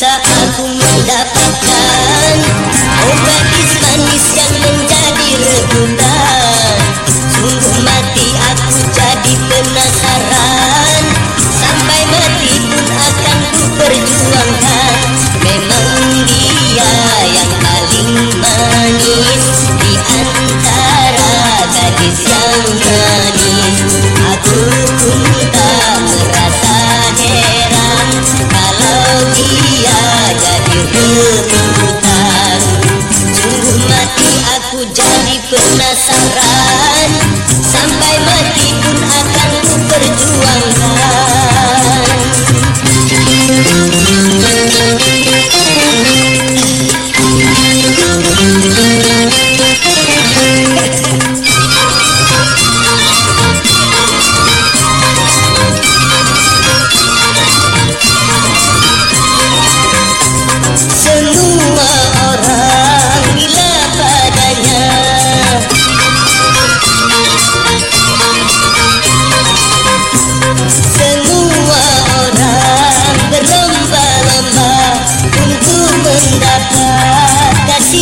bisa ketuntutan Sungguh mati aku jadi penasaran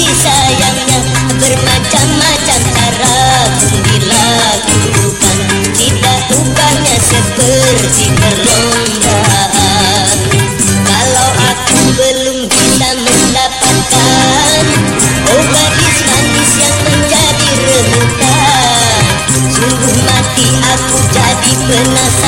sayangnya bermacam-macam cara pun dilakukan tidak ubahnya seperti perlombaan. Kalau aku belum bisa mendapatkan obat manis yang menjadi rebutan sungguh mati aku jadi penasaran.